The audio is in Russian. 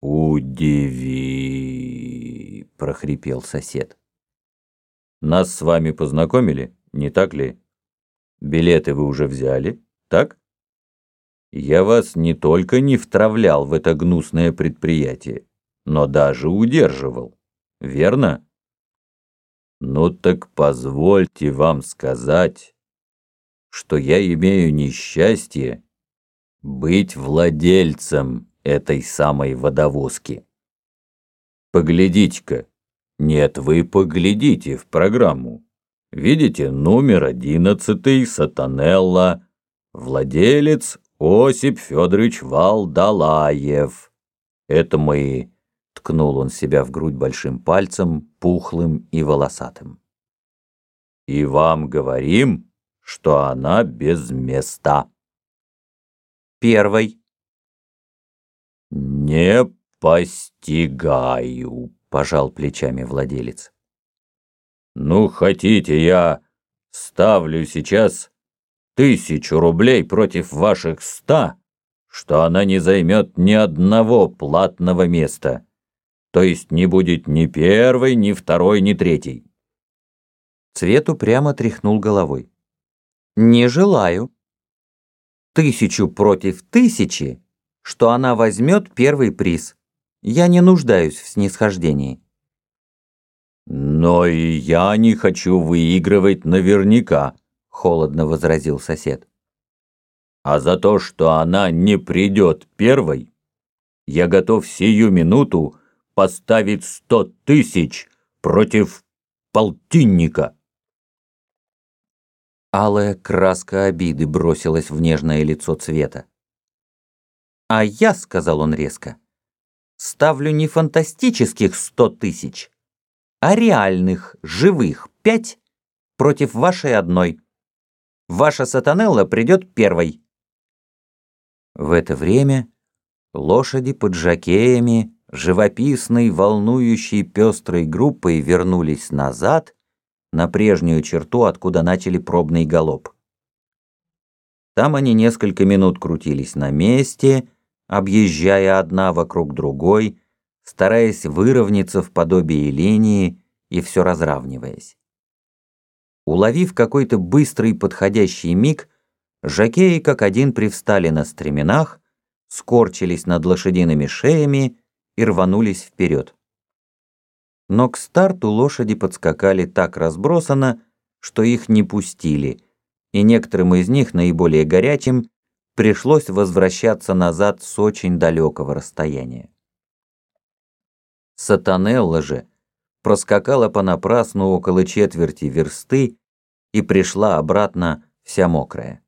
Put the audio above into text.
«Удиви!» — прохрипел сосед. «Нас с вами познакомили, не так ли? Билеты вы уже взяли, так? Я вас не только не втравлял в это гнусное предприятие, но даже удерживал, верно? Ну так позвольте вам сказать, что я имею несчастье быть владельцем этой самой водовозки. Поглядите-ка. Нет, вы поглядите в программу. Видите, номер одиннадцатый, Сатанелла, владелец Осип Федорович Валдалаев. Это мы, ткнул он себя в грудь большим пальцем, пухлым и волосатым. И вам говорим, что она без места. Первый. «Не постигаю», — пожал плечами владелец. «Ну, хотите, я ставлю сейчас тысячу рублей против ваших ста, что она не займет ни одного платного места, то есть не будет ни первой, ни второй, ни третьей». Цвету прямо тряхнул головой. «Не желаю. Тысячу против тысячи что она возьмет первый приз. Я не нуждаюсь в снисхождении. «Но и я не хочу выигрывать наверняка», — холодно возразил сосед. «А за то, что она не придет первой, я готов сию минуту поставить сто тысяч против полтинника». Алая краска обиды бросилась в нежное лицо цвета. «А я, — сказал он резко, — ставлю не фантастических сто тысяч, а реальных, живых пять против вашей одной. Ваша сатанелла придет первой». В это время лошади под жакеями, живописной, волнующей пестрой группой вернулись назад на прежнюю черту, откуда начали пробный галоп. Там они несколько минут крутились на месте, объезжая одна вокруг другой, стараясь выровняться в подобии линии и все разравниваясь. Уловив какой-то быстрый подходящий миг, жакеи как один привстали на стременах, скорчились над лошадиными шеями и рванулись вперед. Но к старту лошади подскакали так разбросанно, что их не пустили, и некоторым из них, наиболее горячим, пришлось возвращаться назад с очень далекого расстояния. Сатанелла же проскакала понапрасну около четверти версты и пришла обратно вся мокрая.